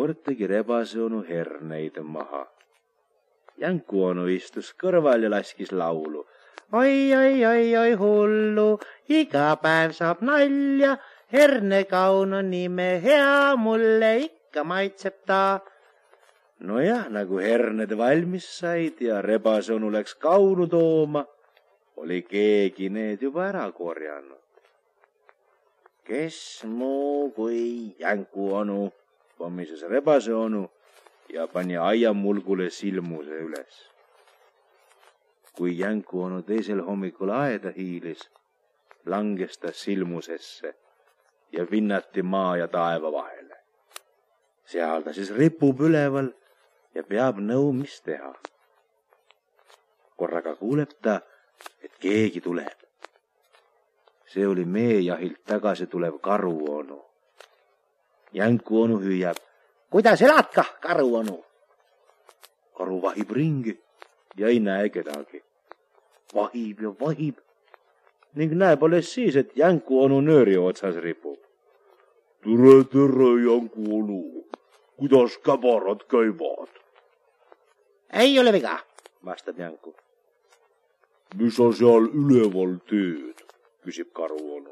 kord tegi rebase onu herneid maha. Jänku onu istus kõrval ja laskis laulu. oi, oi, oi, oi hullu, iga päev saab nalja, hernekaun on nime hea, mulle ikka maitseb ta. nojah, nagu herned valmis said ja rebase onu läks kaunu tooma, oli keegi need juba ära korjanud kes muu kui Jänku onu, pommises rebase onu ja pani aiamulgule silmuse üles. kui Jänku onu teisel hommikul aeda hiilis, langes ta silmusesse ja vinnati maa ja taeva vahele. seal ta siis ripub üleval ja peab nõu, mis teha. korraga kuuleb ta, et keegi tuleb see oli meejahilt tagasi tulev karuonu. Jänku onu hüüab. kuidas elad kah, karuonu? karu vahib ringi ja ei näe kedagi. vahib ja vahib ning näeb alles siis, et Jänku onu nööri otsas ripub. tere, tere, Jänku onu, kuidas käbarad käivad? ei ole viga, vastab Jänku. mis sa seal üleval teed? küsib karuonu.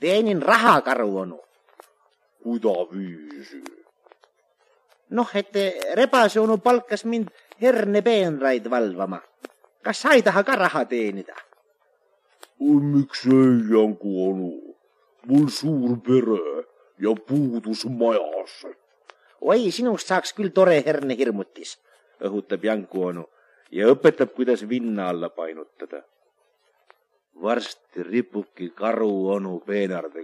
teenin raha, karuonu. Kuidaviisi? noh, et rebase onu palkas mind hernepeenraid valvama. kas sa ei taha ka raha teenida? miks ei, Janku onu? mul suur pere ja puudus majas. oi, sinust saaks küll tore hernehirmutis, õhutab Janku onu ja õpetab, kuidas vinna alla painutada varsti ripubki peenarde. Jänku onu jooksis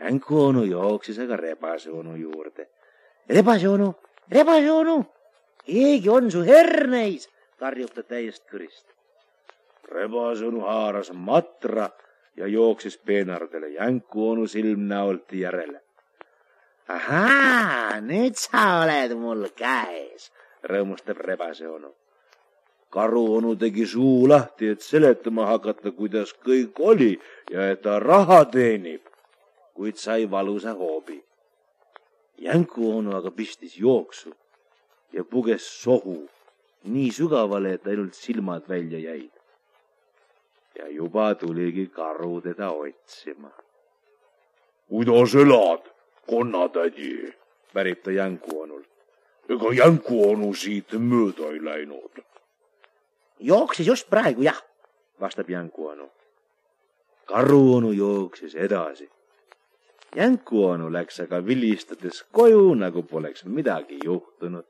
aga rebase onu juurde. rebase onu, keegi on su herneis, karjub ta täiest kõrist. rebase onu haaras matra ja jooksis peenardele Jänku onu silmnäolti järele. ahaa, nüüd sa oled mul käes, rõõmustab rebase onu karuonu tegi suu lahti, et seletama hakata, kuidas kõik oli ja et ta raha teenib, kuid sai valusa hoobi. Jänku onu aga pistis jooksu ja puges sohu nii sügavale, et ainult silmad välja jäid. ja juba tuligi karu teda otsima. kuidas elad, konnatädi? pärib ta Jänku onult. ega Jänku onu siit mööda ei läinud jooksis just praegu, jah, vastab Jänku onu. karu onu jooksis edasi. Jänku onu läks aga vilistades koju, nagu poleks midagi juhtunud.